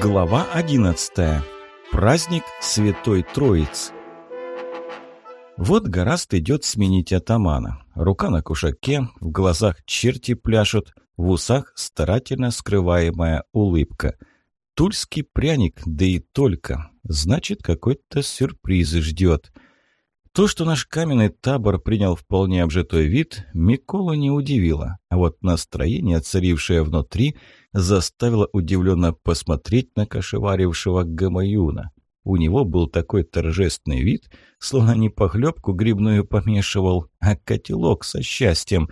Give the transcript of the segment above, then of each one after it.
Глава 11. Праздник Святой Троицы. Вот Гораст идет сменить атамана. Рука на кушаке, в глазах черти пляшут, в усах старательно скрываемая улыбка. Тульский пряник, да и только. Значит, какой-то сюрприз ждет. То, что наш каменный табор принял вполне обжитой вид, Миколу не удивило, а вот настроение, царившее внутри, заставило удивленно посмотреть на кошеварившего Гамаюна. У него был такой торжественный вид, словно не похлебку грибную помешивал, а котелок со счастьем.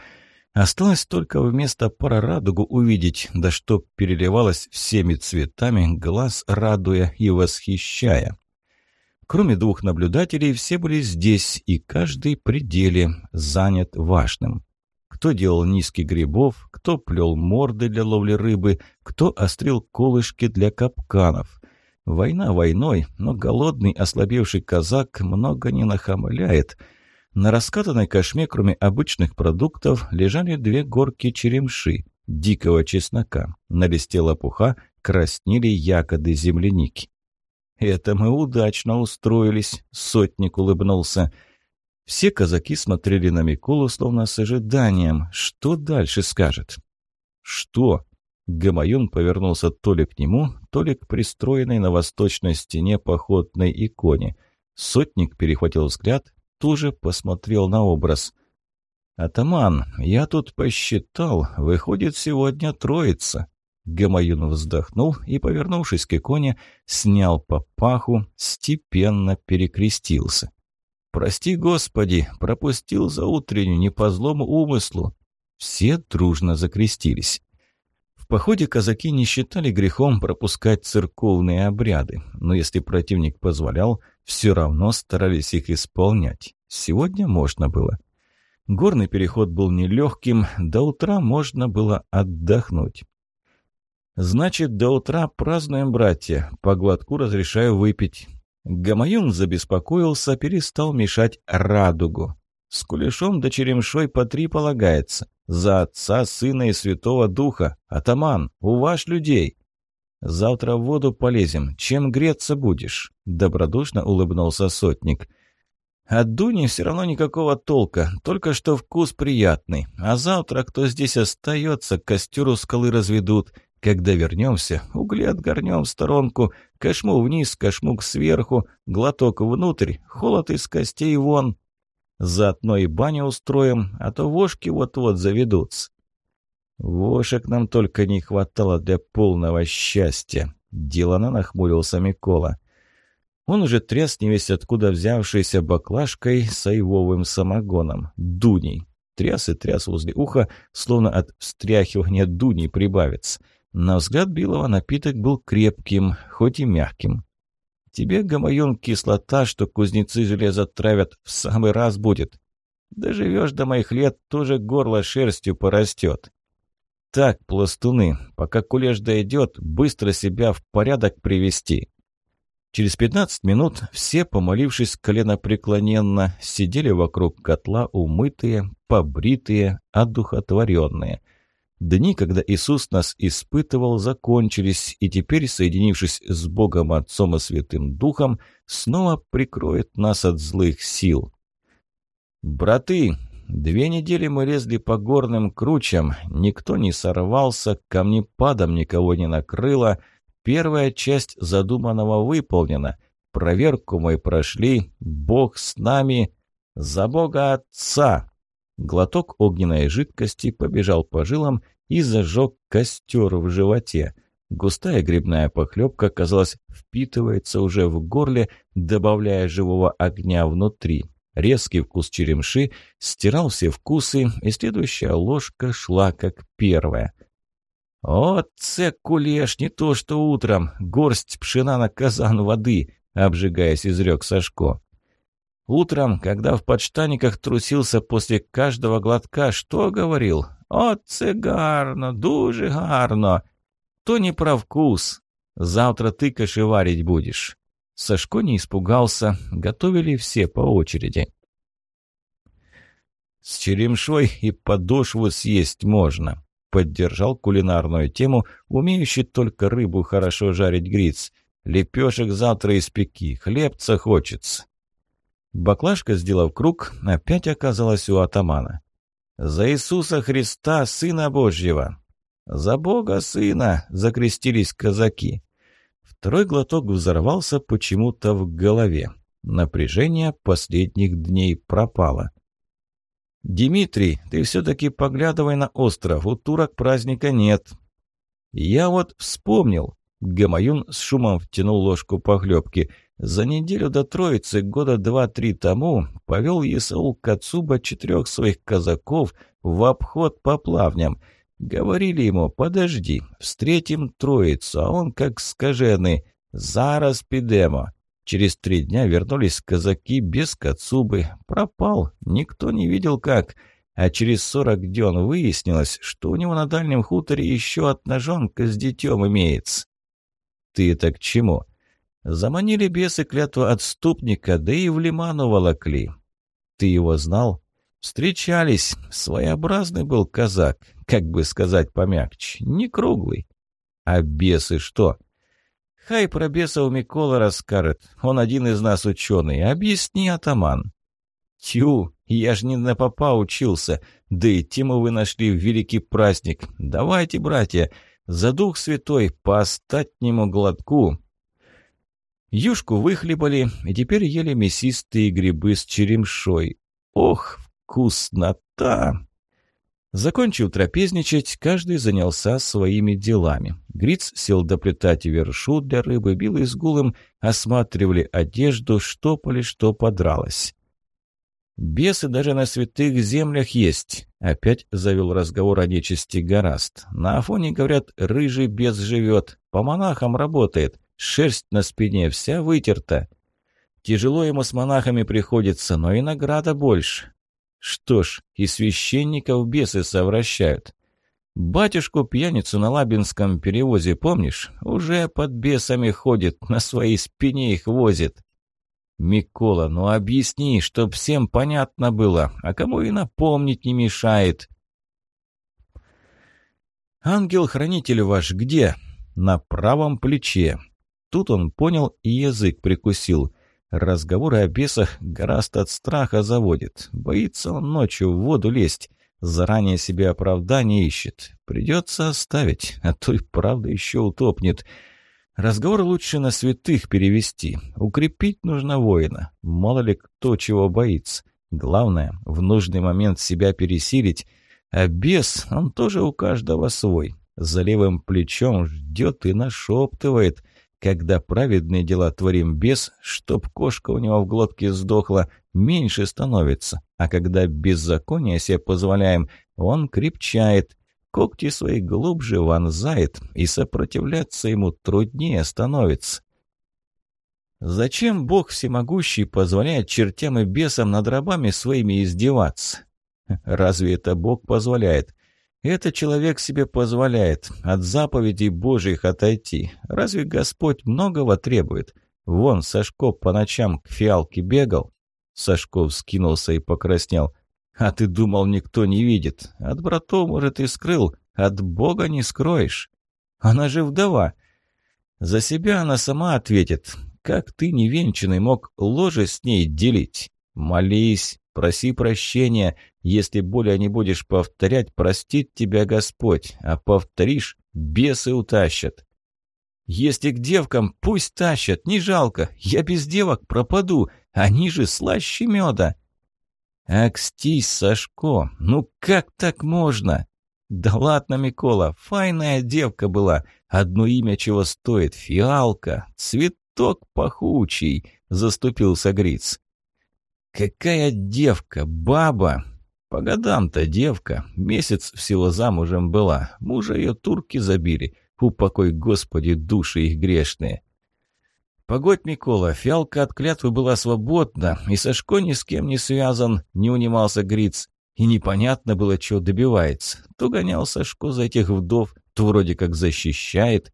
Осталось только вместо пара радугу увидеть, да что переливалось всеми цветами, глаз радуя и восхищая. Кроме двух наблюдателей, все были здесь, и каждый при занят важным. Кто делал низкий грибов, кто плел морды для ловли рыбы, кто острил колышки для капканов. Война войной, но голодный, ослабевший казак много не нахамляет. На раскатанной кошме, кроме обычных продуктов, лежали две горки черемши, дикого чеснока. На листе лопуха краснели ягоды земляники. «Это мы удачно устроились», — сотник улыбнулся. Все казаки смотрели на Миколу, словно с ожиданием. Что дальше скажет? «Что?» Гамаюн повернулся то ли к нему, то ли к пристроенной на восточной стене походной иконе. Сотник перехватил взгляд, тоже посмотрел на образ. «Атаман, я тут посчитал, выходит сегодня троица. Гамаюн вздохнул и, повернувшись к иконе, снял папаху, степенно перекрестился. «Прости, Господи, пропустил за утреннюю, не по злому умыслу». Все дружно закрестились. В походе казаки не считали грехом пропускать церковные обряды, но если противник позволял, все равно старались их исполнять. Сегодня можно было. Горный переход был нелегким, до утра можно было отдохнуть. «Значит, до утра празднуем, братья. По глотку разрешаю выпить». Гамаюн забеспокоился, перестал мешать радугу. «С кулешом да черемшой по три полагается. За отца, сына и святого духа. Атаман, у ваш людей». «Завтра в воду полезем. Чем греться будешь?» Добродушно улыбнулся сотник. «От Дуни все равно никакого толка, только что вкус приятный. А завтра, кто здесь остается, костер у скалы разведут. Когда вернемся, угли отгорнем в сторонку, кошму вниз, кошмук сверху, глоток внутрь, холод из костей вон. Заодно и баню устроим, а то вошки вот-вот заведутся. Вошек нам только не хватало для полного счастья. Делано нахмурился Микола. Он уже тряс невесть откуда взявшейся баклажкой с айвовым самогоном, дуней. Тряс и тряс возле уха, словно от встряхивания дуней прибавится. На взгляд Билова напиток был крепким, хоть и мягким. «Тебе, гамаюн, кислота, что кузнецы железо травят, в самый раз будет. Доживешь до моих лет, тоже горло шерстью порастет. Так, пластуны, пока кулеш дойдет, быстро себя в порядок привести». Через пятнадцать минут все, помолившись коленопреклоненно, сидели вокруг котла умытые, побритые, одухотворенные – Дни, когда Иисус нас испытывал, закончились, и теперь, соединившись с Богом Отцом и Святым Духом, снова прикроет нас от злых сил. «Браты, две недели мы лезли по горным кручам, никто не сорвался, камнепадом никого не накрыло, первая часть задуманного выполнена, проверку мы прошли, Бог с нами, за Бога Отца!» Глоток огненной жидкости побежал по жилам и зажег костер в животе. Густая грибная похлебка, казалось, впитывается уже в горле, добавляя живого огня внутри. Резкий вкус черемши стирал все вкусы, и следующая ложка шла как первая. «О, це кулеш, не то что утром! Горсть пшена на казан воды!» — обжигаясь, изрек Сашко. Утром, когда в подштаниках трусился после каждого глотка, что говорил? «О, це гарно, дуже гарно!» То не про вкус. Завтра ты кашеварить будешь. Сашко не испугался, готовили все по очереди. С черемшой и подошву съесть можно. поддержал кулинарную тему, умеющий только рыбу хорошо жарить Гриц. «Лепешек завтра испеки, хлебца хочется». Баклажка, сделав круг, опять оказалась у атамана. «За Иисуса Христа, Сына Божьего!» «За Бога Сына!» — закрестились казаки. Второй глоток взорвался почему-то в голове. Напряжение последних дней пропало. «Димитрий, ты все-таки поглядывай на остров, у турок праздника нет». «Я вот вспомнил». Гамаюн с шумом втянул ложку похлебки. За неделю до Троицы, года два-три тому, повел Исаул Кацуба четырех своих казаков в обход по плавням. Говорили ему, подожди, встретим Троицу, а он как скаженый, «Зараз підемо». Через три дня вернулись казаки без Кацубы. Пропал, никто не видел как. А через сорок дён выяснилось, что у него на дальнем хуторе еще одножонка с детем имеется. Ты это к чему? Заманили бесы клятву отступника, да и в лиману волокли. Ты его знал? Встречались. Своеобразный был казак, как бы сказать помягче, не круглый. А бесы что? — Хай про бесов Микола расскажет. Он один из нас ученый. Объясни, атаман. Тю, я ж не на попа учился. Да и тему вы нашли в великий праздник. Давайте, братья, за дух святой по остатнему глотку. Юшку выхлебали, и теперь ели мясистые грибы с черемшой. Ох, вкуснота! Закончив трапезничать, каждый занялся своими делами. Гриц сел доплетать вершу для рыбы, бил и с гулом осматривали одежду, штопали, что подралось. «Бесы даже на святых землях есть», — опять завел разговор о нечисти Гораст. «На Афоне, говорят, рыжий бес живет, по монахам работает, шерсть на спине вся вытерта. Тяжело ему с монахами приходится, но и награда больше. Что ж, и священников бесы совращают. Батюшку-пьяницу на Лабинском перевозе, помнишь? Уже под бесами ходит, на своей спине их возит. Микола, ну объясни, чтоб всем понятно было, а кому и напомнить не мешает. Ангел-хранитель ваш где? На правом плече. Тут он понял и язык прикусил. Разговоры о бесах гораздо от страха заводит. Боится он ночью в воду лезть. Заранее себе оправдание ищет. Придется оставить, а то и правда еще утопнет. Разговор лучше на святых перевести. Укрепить нужно воина. Мало ли кто чего боится. Главное, в нужный момент себя пересилить. А бес, он тоже у каждого свой. За левым плечом ждет и нашептывает — когда праведные дела творим без, чтоб кошка у него в глотке сдохла, меньше становится. А когда беззаконие себе позволяем, он крепчает, когти свои глубже вонзает, и сопротивляться ему труднее становится. Зачем Бог всемогущий позволяет чертям и бесам над рабами своими издеваться? Разве это Бог позволяет? Это человек себе позволяет от заповедей Божьих отойти. Разве Господь многого требует? Вон Сашко по ночам к фиалке бегал. Сашко вскинулся и покраснел. А ты думал, никто не видит? От братов, может, и скрыл, от Бога не скроешь. Она же вдова. За себя она сама ответит. Как ты, невенчанный, мог ложе с ней делить? Молись, проси прощения. Если более не будешь повторять, простит тебя Господь, а повторишь, бесы утащат. Если к девкам, пусть тащат, не жалко, я без девок пропаду, они же слаще меда. Акстись, Сашко, ну как так можно? Да ладно, Микола, файная девка была, одно имя чего стоит, фиалка, цветок пахучий, заступился Гриц. Какая девка, баба! По годам-то девка, месяц всего замужем была, мужа ее турки забили, упокой, Господи, души их грешные. Погодь, Микола, фиалка от клятвы была свободна, и Сашко ни с кем не связан, не унимался Гриц, и непонятно было, чего добивается. То гонял Сашко за этих вдов, то вроде как защищает.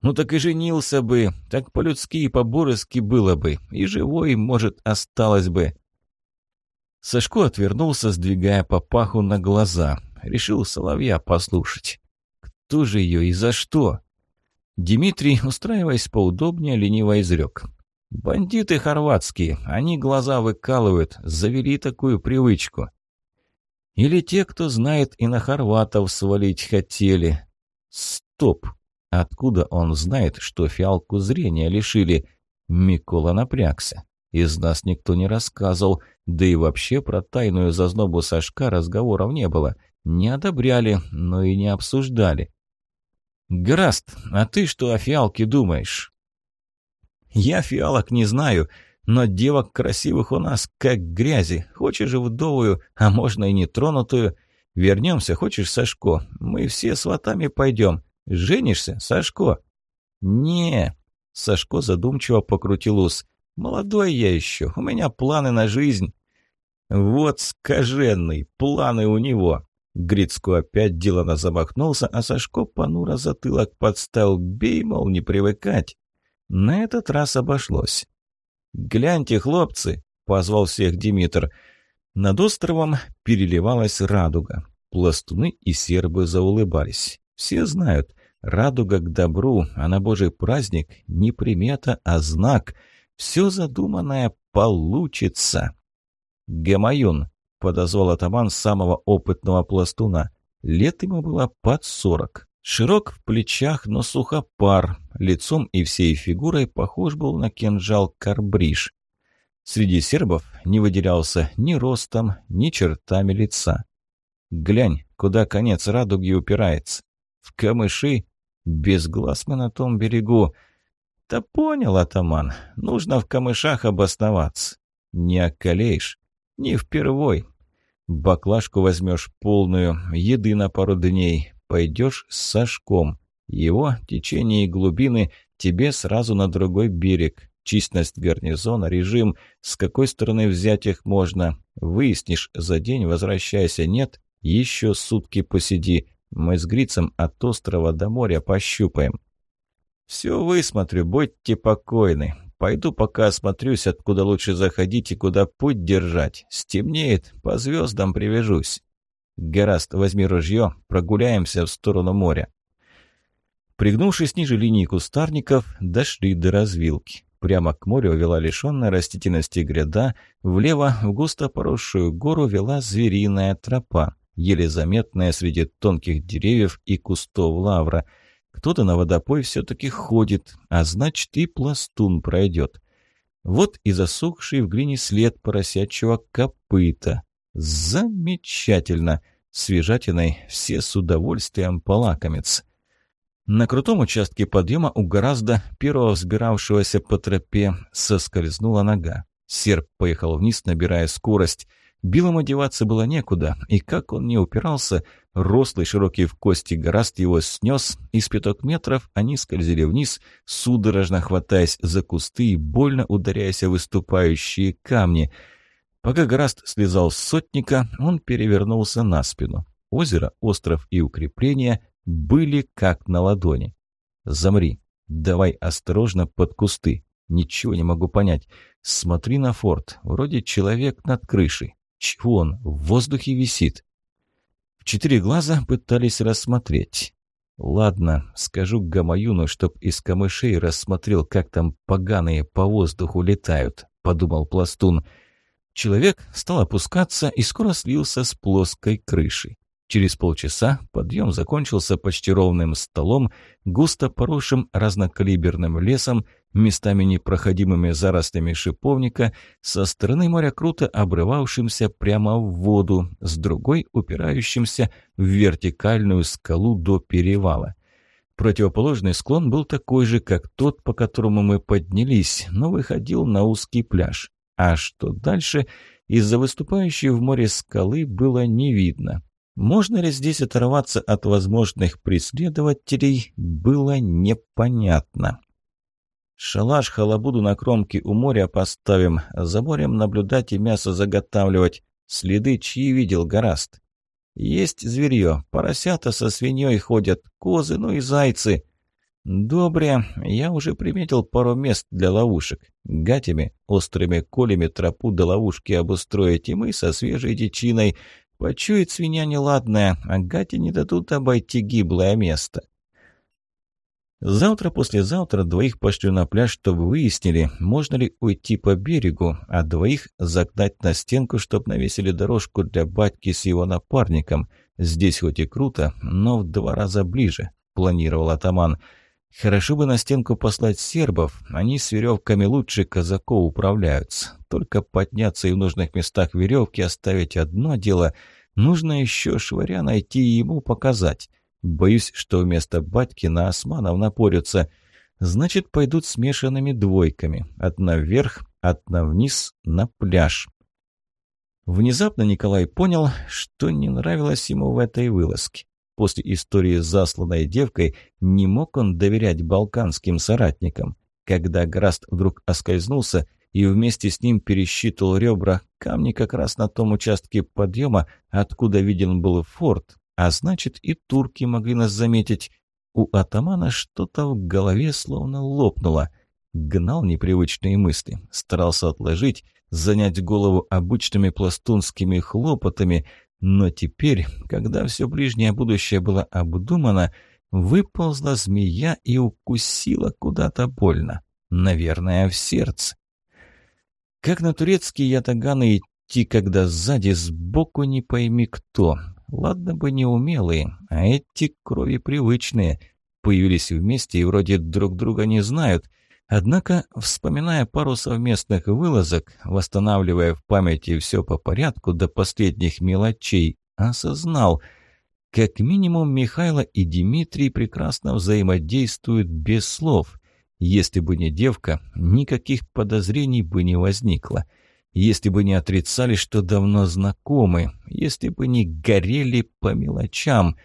Ну так и женился бы, так по-людски и по-борыски было бы, и живой, может, осталось бы. Сашко отвернулся, сдвигая папаху на глаза. решил соловья послушать. Кто же ее и за что? Дмитрий, устраиваясь поудобнее, лениво изрек. «Бандиты хорватские, они глаза выкалывают, завели такую привычку». Или те, кто знает, и на хорватов свалить хотели. Стоп! Откуда он знает, что фиалку зрения лишили? Микола напрягся. Из нас никто не рассказывал, да и вообще про тайную зазнобу Сашка разговоров не было. Не одобряли, но и не обсуждали. «Граст, а ты что о фиалке думаешь?» «Я фиалок не знаю, но девок красивых у нас как грязи. Хочешь вдовую, а можно и нетронутую. Вернемся, хочешь, Сашко? Мы все сватами пойдем. Женишься, Сашко?» «Не», — Сашко задумчиво покрутил ус. «Молодой я еще, у меня планы на жизнь». «Вот скаженный, планы у него!» Грицко опять делано замахнулся, а Сашко понуро затылок подставил. «Бей, мол, не привыкать!» На этот раз обошлось. «Гляньте, хлопцы!» — позвал всех Димитр. Над островом переливалась радуга. Пластуны и сербы заулыбались. Все знают, радуга к добру, а на божий праздник не примета, а знак. Все задуманное получится. «Гамаюн!» — подозвал атаман самого опытного пластуна. Лет ему было под сорок. Широк в плечах, но сухопар. Лицом и всей фигурой похож был на кинжал Карбриш. Среди сербов не выделялся ни ростом, ни чертами лица. «Глянь, куда конец радуги упирается. В камыши? Без глаз мы на том берегу. Да понял, атаман, нужно в камышах обосноваться. Не околеешь, не впервой. Баклажку возьмешь полную, еды на пару дней, пойдешь с Сашком. Его течение и глубины тебе сразу на другой берег. Численность гарнизона, режим, с какой стороны взять их можно. Выяснишь, за день возвращайся, нет, еще сутки посиди. Мы с Грицем от острова до моря пощупаем. Все высмотрю, будьте покойны. Пойду пока осмотрюсь, откуда лучше заходить и куда путь держать. Стемнеет, по звездам привяжусь. Гораст, возьми ружье, прогуляемся в сторону моря. Пригнувшись ниже линии кустарников, дошли до развилки. Прямо к морю вела лишенная растительности гряда, влево в густо поросшую гору вела звериная тропа, еле заметная среди тонких деревьев и кустов лавра – кто-то на водопой все-таки ходит, а значит и пластун пройдет. Вот и засохший в глине след поросячьего копыта. Замечательно! Свежатиной все с удовольствием полакомятся. На крутом участке подъема у гораздо первого взбиравшегося по тропе соскользнула нога. Серп поехал вниз, набирая скорость. Билому одеваться было некуда, и как он не упирался, рослый, широкий в кости гораст его снес, и с пяток метров они скользили вниз, судорожно хватаясь за кусты и больно ударяясь о выступающие камни. Пока гораст слезал с сотника, он перевернулся на спину. Озеро, остров и укрепления были как на ладони. «Замри. Давай осторожно под кусты. Ничего не могу понять. Смотри на форт. Вроде человек над крышей. Чего он в воздухе висит? В четыре глаза пытались рассмотреть. Ладно, скажу Гамаюну, чтоб из камышей рассмотрел, как там поганые по воздуху летают, подумал пластун. Человек стал опускаться и скоро слился с плоской крышей. Через полчаса подъем закончился почти ровным столом, густо поросшим разнокалиберным лесом, местами непроходимыми зарослями шиповника, со стороны моря круто обрывавшимся прямо в воду, с другой упирающимся в вертикальную скалу до перевала. Противоположный склон был такой же, как тот, по которому мы поднялись, но выходил на узкий пляж. А что дальше, из-за выступающей в море скалы было не видно. Можно ли здесь оторваться от возможных преследователей, было непонятно. Шалаш халабуду на кромке у моря поставим, за морем наблюдать и мясо заготавливать. Следы чьи видел гораст. Есть зверье, поросята со свиньей ходят, козы, ну и зайцы. Добре, я уже приметил пару мест для ловушек. Гатями, острыми колями тропу до ловушки обустроить, и мы со свежей дичиной Почует свинья неладная, а гати не дадут обойти гиблое место. Завтра-послезавтра двоих пошлю на пляж, чтобы выяснили, можно ли уйти по берегу, а двоих загнать на стенку, чтобы навесили дорожку для батьки с его напарником. Здесь хоть и круто, но в два раза ближе, планировал атаман. Хорошо бы на стенку послать сербов, они с веревками лучше казаков управляются. Только подняться и в нужных местах веревки оставить одно дело, нужно еще шваря найти и ему показать. Боюсь, что вместо батьки на османов напорются. Значит, пойдут смешанными двойками. Одна вверх, одна вниз, на пляж. Внезапно Николай понял, что не нравилось ему в этой вылазке. После истории с засланной девкой не мог он доверять балканским соратникам. Когда Граст вдруг оскользнулся и вместе с ним пересчитывал ребра, камни как раз на том участке подъема, откуда виден был форт, а значит, и турки могли нас заметить. У атамана что-то в голове словно лопнуло. Гнал непривычные мысли, старался отложить, занять голову обычными пластунскими хлопотами, но теперь, когда все ближнее будущее было обдумано, выползла змея и укусила куда-то больно. Наверное, в сердце. Как на турецкие ятаганы идти, когда сзади, сбоку не пойми кто. Ладно бы не умелые, а эти крови привычные. Появились вместе и вроде друг друга не знают. Однако, вспоминая пару совместных вылазок, восстанавливая в памяти все по порядку до последних мелочей, осознал, как минимум Михайло и Дмитрий прекрасно взаимодействуют без слов. Если бы не девка, никаких подозрений бы не возникло если бы не отрицали, что давно знакомы, если бы не горели по мелочам.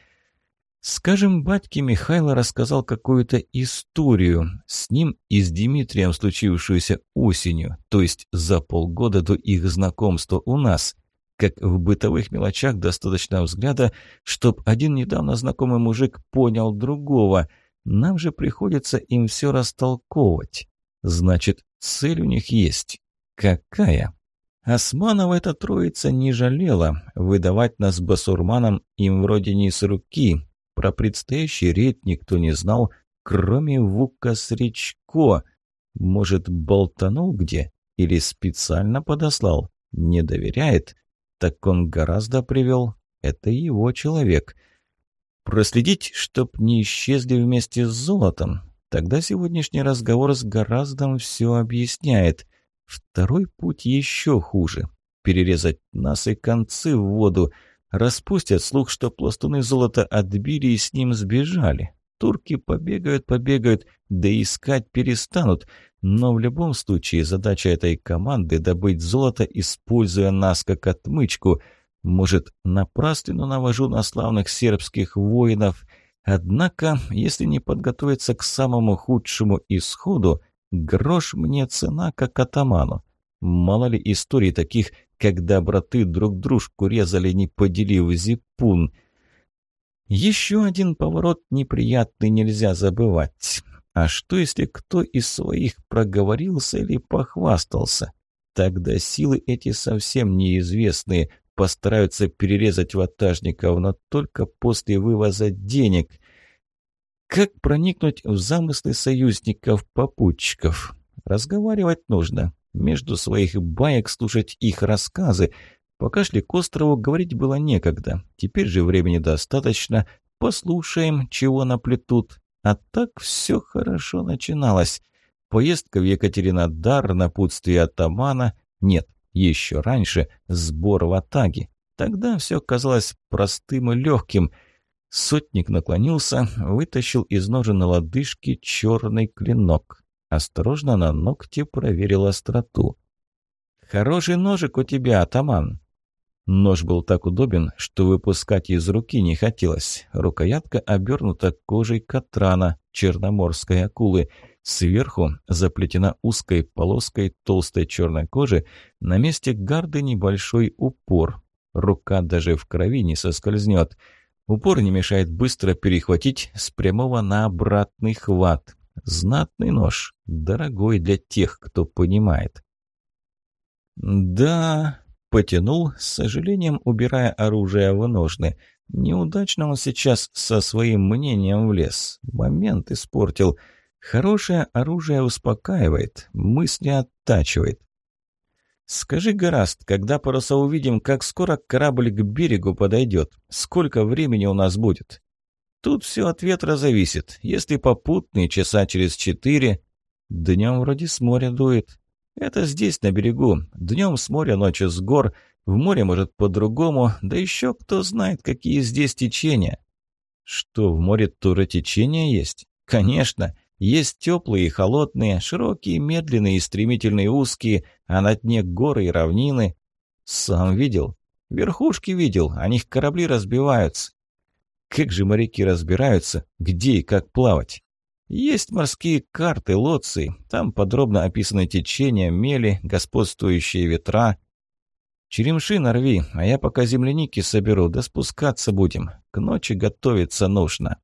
Скажем, батьке Михайло рассказал какую-то историю, с ним и с Дмитрием случившуюся осенью, то есть за полгода до их знакомства у нас. Как в бытовых мелочах достаточно взгляда, чтоб один недавно знакомый мужик понял другого. Нам же приходится им все растолковывать. Значит, цель у них есть. Какая? Османова эта троица не жалела. Выдавать нас басурманам им вроде не с руки. Про предстоящий рейд никто не знал, кроме Вука Сречко. Может, болтанул где? Или специально подослал? Не доверяет? Так он гораздо привел. Это его человек. Проследить, чтоб не исчезли вместе с золотом. Тогда сегодняшний разговор с Гораздом все объясняет. Второй путь еще хуже. Перерезать нас и концы в воду. Распустят слух, что пластуны золота отбили и с ним сбежали. Турки побегают, побегают, да искать перестанут. Но в любом случае задача этой команды – добыть золото, используя нас как отмычку. Может, напраслину навожу на славных сербских воинов. Однако, если не подготовиться к самому худшему исходу – Грош мне цена, как атаману. Мало ли историй таких, когда браты друг дружку резали, не поделив зипун. Еще один поворот неприятный нельзя забывать. А что, если кто из своих проговорился или похвастался? Тогда силы эти совсем неизвестные, постараются перерезать ватажников, но только после вывоза денег. Как проникнуть в замыслы союзников-попутчиков? Разговаривать нужно. Между своих баек слушать их рассказы. Пока шли к острову, говорить было некогда. Теперь же времени достаточно. Послушаем, чего наплетут. А так все хорошо начиналось. Поездка в Екатеринодар, напутствие атамана. Нет, еще раньше сбор в Атаге. Тогда все казалось простым и легким – Сотник наклонился, вытащил из ножен на лодыжке черный клинок. Осторожно на ногте проверил остроту. «Хороший ножик у тебя, атаман!» Нож был так удобен, что выпускать из руки не хотелось. Рукоятка обернута кожей катрана, черноморской акулы. Сверху заплетена узкой полоской толстой черной кожи, на месте гарды небольшой упор. Рука даже в крови не соскользнет. Упор не мешает быстро перехватить с прямого на обратный хват. Знатный нож, дорогой для тех, кто понимает. «Да», — Потянул, с сожалением убирая оружие в ножны. Неудачно он сейчас со своим мнением влез. Момент испортил. Хорошее оружие успокаивает, мысли оттачивает. «Скажи, Гораст, когда паруса увидим, как скоро корабль к берегу подойдет? Сколько времени у нас будет?» «Тут все от ветра зависит. Если попутный, часа через четыре...» «Днем вроде с моря дует. Это здесь, на берегу. Днем с моря, ночью с гор. В море, может, по-другому. Да еще кто знает, какие здесь течения». «Что, в море тоже течения есть?» «Конечно. Есть теплые и холодные, широкие, медленные и стремительные узкие, а на дне горы и равнины. Сам видел? Верхушки видел, о них корабли разбиваются. Как же моряки разбираются, где и как плавать? Есть морские карты, лоции, там подробно описаны течения, мели, господствующие ветра. Черемши нарви, а я пока земляники соберу, да спускаться будем. К ночи готовиться нужно.